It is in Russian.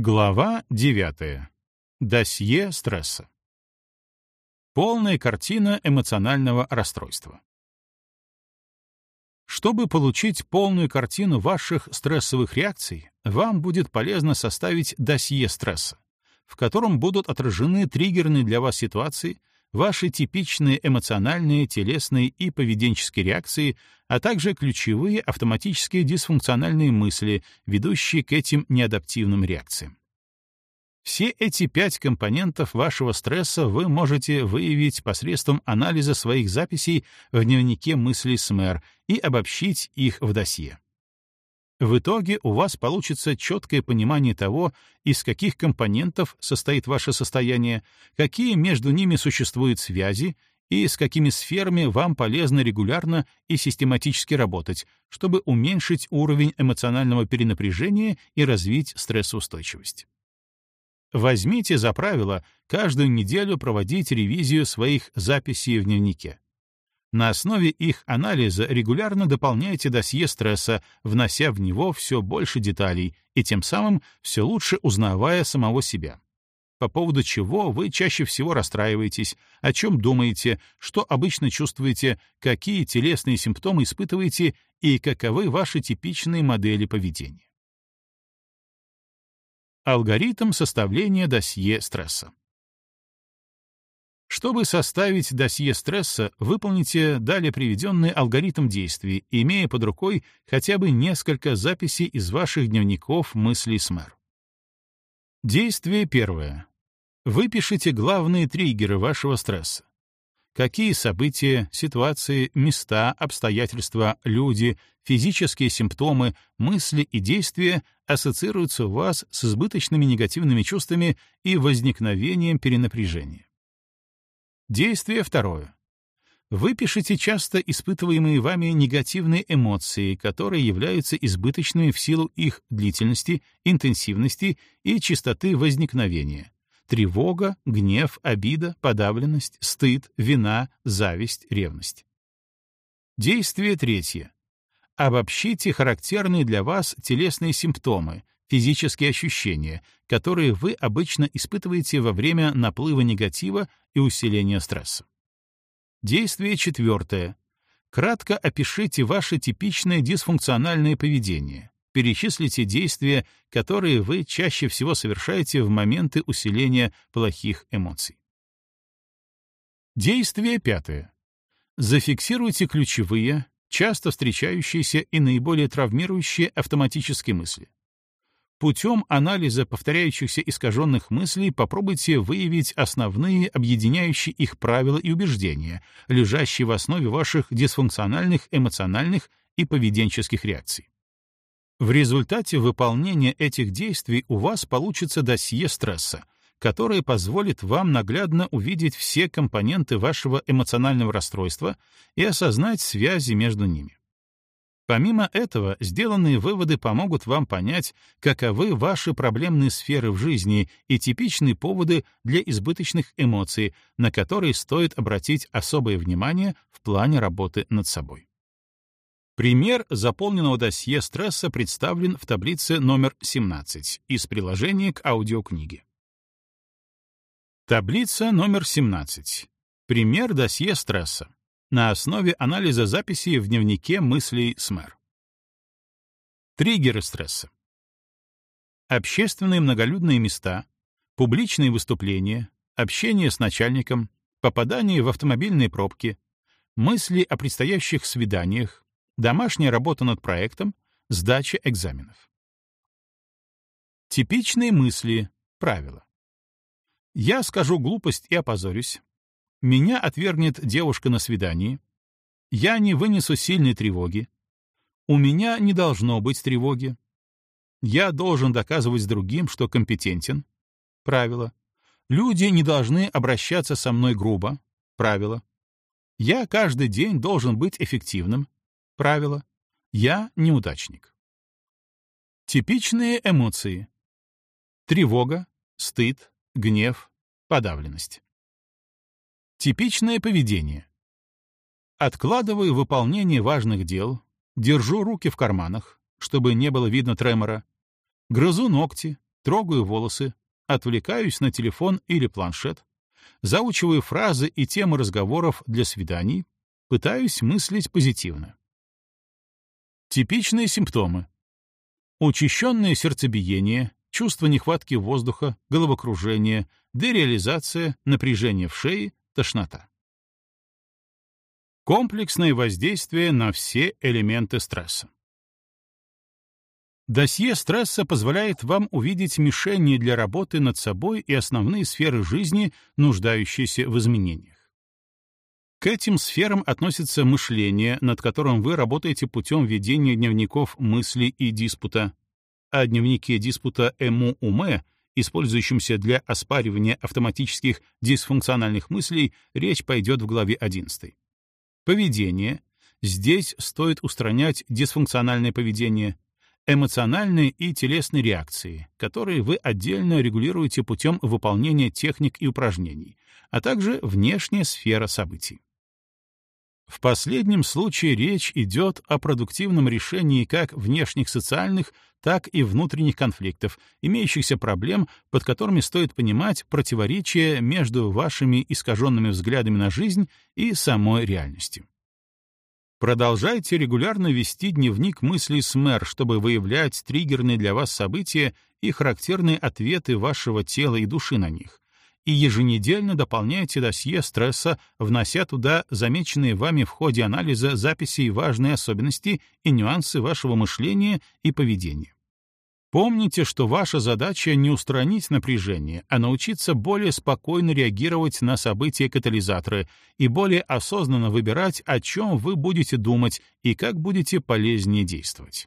Глава 9. Досье стресса. Полная картина эмоционального расстройства. Чтобы получить полную картину ваших стрессовых реакций, вам будет полезно составить досье стресса, в котором будут отражены триггерные для вас ситуации, ваши типичные эмоциональные, телесные и поведенческие реакции, а также ключевые автоматические дисфункциональные мысли, ведущие к этим неадаптивным реакциям. Все эти пять компонентов вашего стресса вы можете выявить посредством анализа своих записей в дневнике мыслей СМЭР и обобщить их в досье. В итоге у вас получится четкое понимание того, из каких компонентов состоит ваше состояние, какие между ними существуют связи и с какими сферами вам полезно регулярно и систематически работать, чтобы уменьшить уровень эмоционального перенапряжения и развить стрессоустойчивость. Возьмите за правило каждую неделю проводить ревизию своих записей в дневнике. На основе их анализа регулярно дополняйте досье стресса, внося в него все больше деталей и тем самым все лучше узнавая самого себя. По поводу чего вы чаще всего расстраиваетесь, о чем думаете, что обычно чувствуете, какие телесные симптомы испытываете и каковы ваши типичные модели поведения. Алгоритм составления досье стресса. Чтобы составить досье стресса, выполните далее приведенный алгоритм действий, имея под рукой хотя бы несколько записей из ваших дневников мыслей СМЭР. Действие первое. Выпишите главные триггеры вашего стресса. Какие события, ситуации, места, обстоятельства, люди, физические симптомы, мысли и действия ассоциируются у вас с избыточными негативными чувствами и возникновением перенапряжения. Действие второе. Выпишите часто испытываемые вами негативные эмоции, которые являются избыточными в силу их длительности, интенсивности и частоты возникновения. Тревога, гнев, обида, подавленность, стыд, вина, зависть, ревность. Действие третье. Обобщите характерные для вас телесные симптомы, физические ощущения, которые вы обычно испытываете во время наплыва негатива и усиления стресса. Действие четвертое. Кратко опишите ваше типичное дисфункциональное поведение. Перечислите действия, которые вы чаще всего совершаете в моменты усиления плохих эмоций. Действие пятое. Зафиксируйте ключевые, часто встречающиеся и наиболее травмирующие автоматические мысли. Путем анализа повторяющихся искаженных мыслей попробуйте выявить основные объединяющие их правила и убеждения, лежащие в основе ваших дисфункциональных эмоциональных и поведенческих реакций. В результате выполнения этих действий у вас получится досье стресса, которое позволит вам наглядно увидеть все компоненты вашего эмоционального расстройства и осознать связи между ними. Помимо этого, сделанные выводы помогут вам понять, каковы ваши проблемные сферы в жизни и типичные поводы для избыточных эмоций, на которые стоит обратить особое внимание в плане работы над собой. Пример заполненного досье стресса представлен в таблице номер 17 из приложения к аудиокниге. Таблица номер 17. Пример досье стресса на основе анализа записей в дневнике мыслей СМЭР. Триггеры стресса. Общественные многолюдные места, публичные выступления, общение с начальником, попадание в автомобильные пробки, мысли о предстоящих свиданиях, домашняя работа над проектом, сдача экзаменов. Типичные мысли, правила. Я скажу глупость и опозорюсь. Меня отвергнет девушка на свидании. Я не вынесу сильной тревоги. У меня не должно быть тревоги. Я должен доказывать другим, что компетентен. Правило. Люди не должны обращаться со мной грубо. Правило. Я каждый день должен быть эффективным. Правило. Я неудачник. Типичные эмоции. Тревога, стыд, гнев, подавленность. Типичное поведение. Откладываю выполнение важных дел, держу руки в карманах, чтобы не было видно тремора, грызу ногти, трогаю волосы, отвлекаюсь на телефон или планшет, заучиваю фразы и темы разговоров для свиданий, пытаюсь мыслить позитивно. Типичные симптомы. Учащенное сердцебиение, чувство нехватки воздуха, головокружение, дереализация, напряжение в шее, тошнота. Комплексное воздействие на все элементы стресса. Досье стресса позволяет вам увидеть мишени для работы над собой и основные сферы жизни, нуждающиеся в изменениях. К этим сферам относится мышление, над которым вы работаете путем ведения дневников мысли и диспута. О дневнике диспута ЭМУ-УМЭ, использующемся для оспаривания автоматических дисфункциональных мыслей, речь пойдет в главе 11. Поведение. Здесь стоит устранять дисфункциональное поведение, эмоциональные и телесные реакции, которые вы отдельно регулируете путем выполнения техник и упражнений, а также внешняя сфера событий. В последнем случае речь идет о продуктивном решении как внешних социальных, так и внутренних конфликтов, имеющихся проблем, под которыми стоит понимать противоречия между вашими искаженными взглядами на жизнь и самой реальностью. Продолжайте регулярно вести дневник мыслей с мэр, чтобы выявлять триггерные для вас события и характерные ответы вашего тела и души на них. И еженедельно дополняйте досье стресса, внося туда замеченные вами в ходе анализа записи важные особенности и нюансы вашего мышления и поведения. Помните, что ваша задача не устранить напряжение, а научиться более спокойно реагировать на события-катализаторы и более осознанно выбирать, о чем вы будете думать и как будете полезнее действовать.